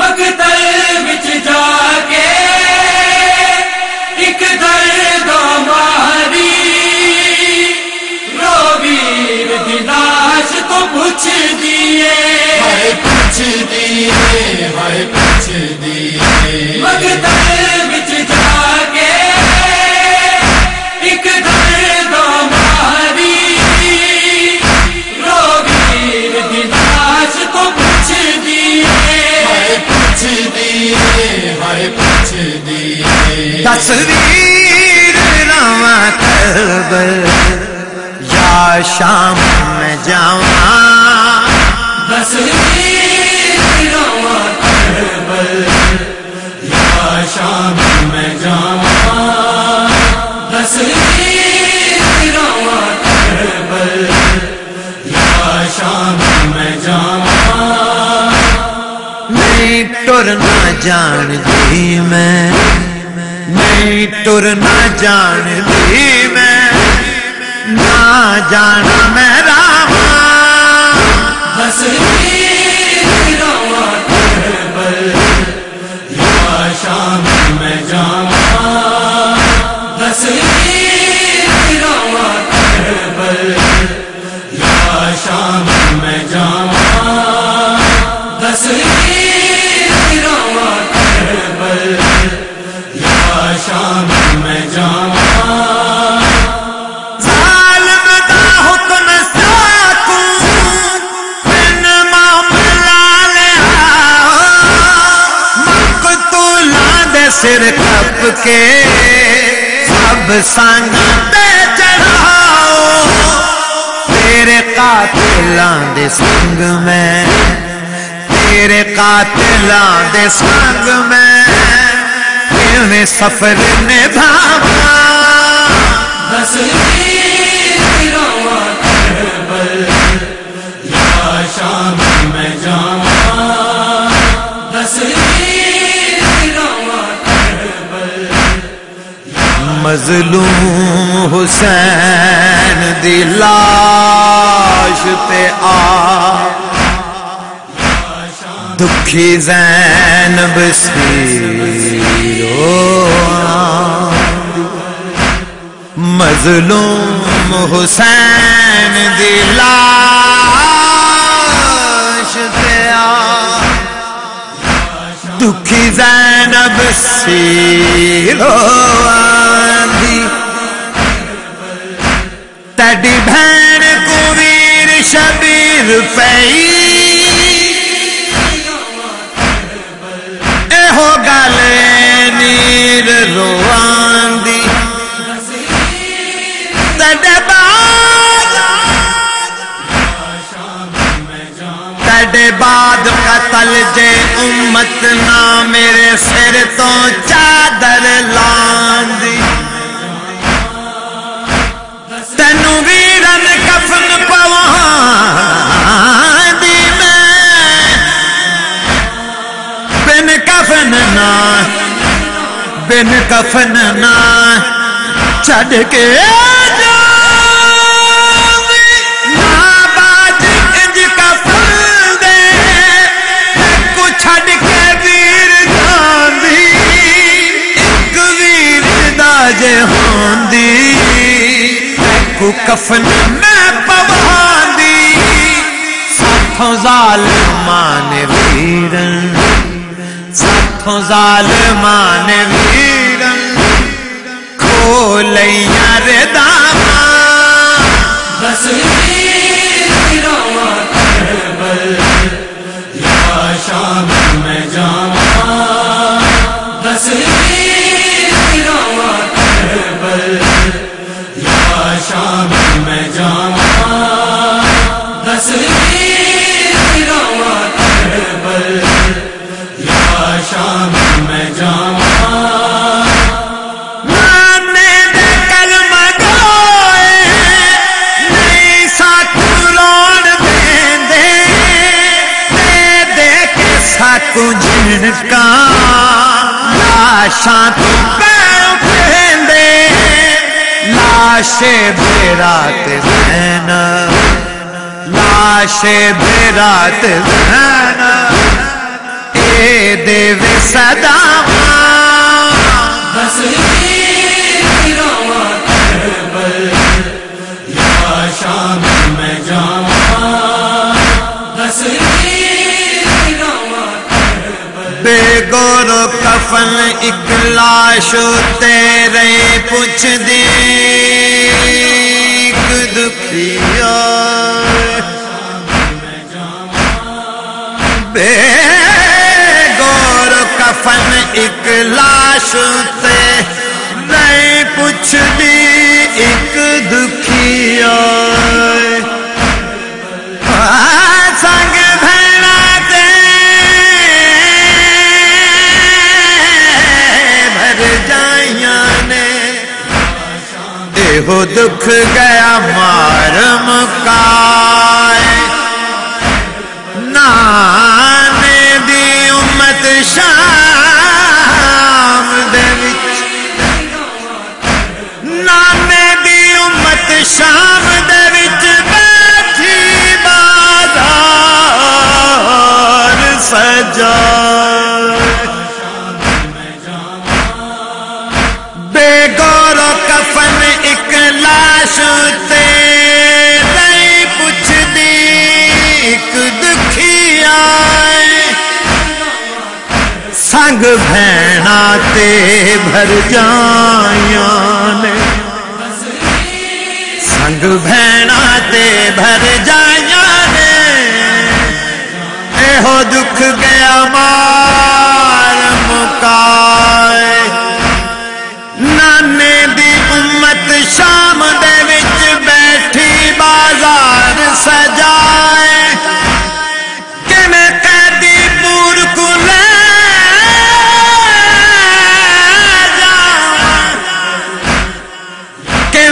مقتل بچ جا کے ایک درد ماری روبیر دلاش تو پوچھ دیے پوچھ دیے کربل یا شام میں جاؤں بس کربل یا شام میں بس رواں کربل یا شام میں ٹرنا جان دی میں نہیں ٹرنا جان دی جانا میرا بس سب سانگا چڑھاؤ، تیرے قاتلان دے سنگ میں، تیرے قاتلان دے سنگ میں، کیویں سفر نبھاواں؟ بس مظلوم حسین دی لاش پہ آ۔ دکھی زینب سیرو مظلوم حسین دی لاش پہ آ۔ دکھی زینب سیرو تڈی بہن کو ویر شبیر پئی۔ اے ہو گل نیر بعد بعد قتل جے امت نہ میرے سر تو چادر دا جے ہوندی کو کفن میں پواندی۔ ساتھوں ظالمان ویرن ساتھوں ظالمان ویرن لیا لیاں بس لاشاں تو پیوں پھیندے لاشے بیرات زینب لاشے بیرات زینب اے سداواں بس کربل، یا شام بے گور کفن، ایک لاش تیرے پوچھ دی دکھیا بے گور کفن، ایک لاش تیرے پوچھ دی دکھ گیا مارم کا۔ نانے دی امت شام دے وچ۔ دی امت شام رنگ بھینا تے بھر جائیاں سنگ بھینا تے بھر جائیاں اے ہو دکھ گیا ماں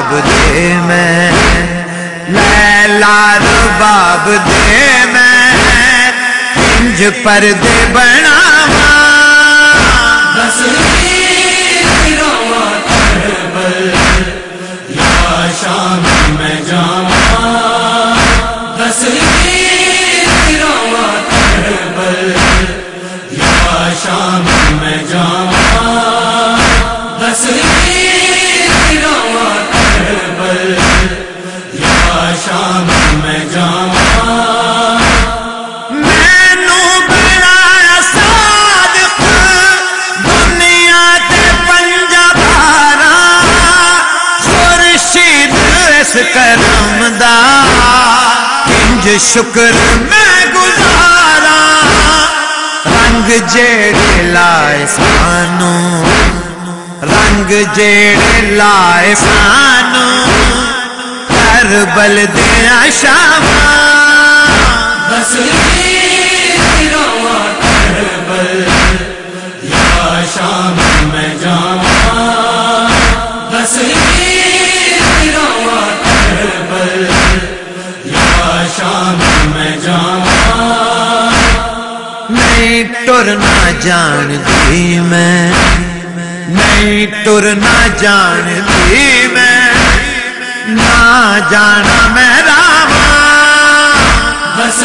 رباب دے میں۔ لیلا رباب دے میں۔ پردے بنا شکر میں گزارا، رنگ جیڑے لائے سانو، رنگ جیڑے لائے سانو ہر بلدیا شاہ بس ہر بل یا شام میں جانا نہیں ٹرنا جانتی میں نہیں ٹرنا جانتی میں۔ نہ جانا میرا راما بس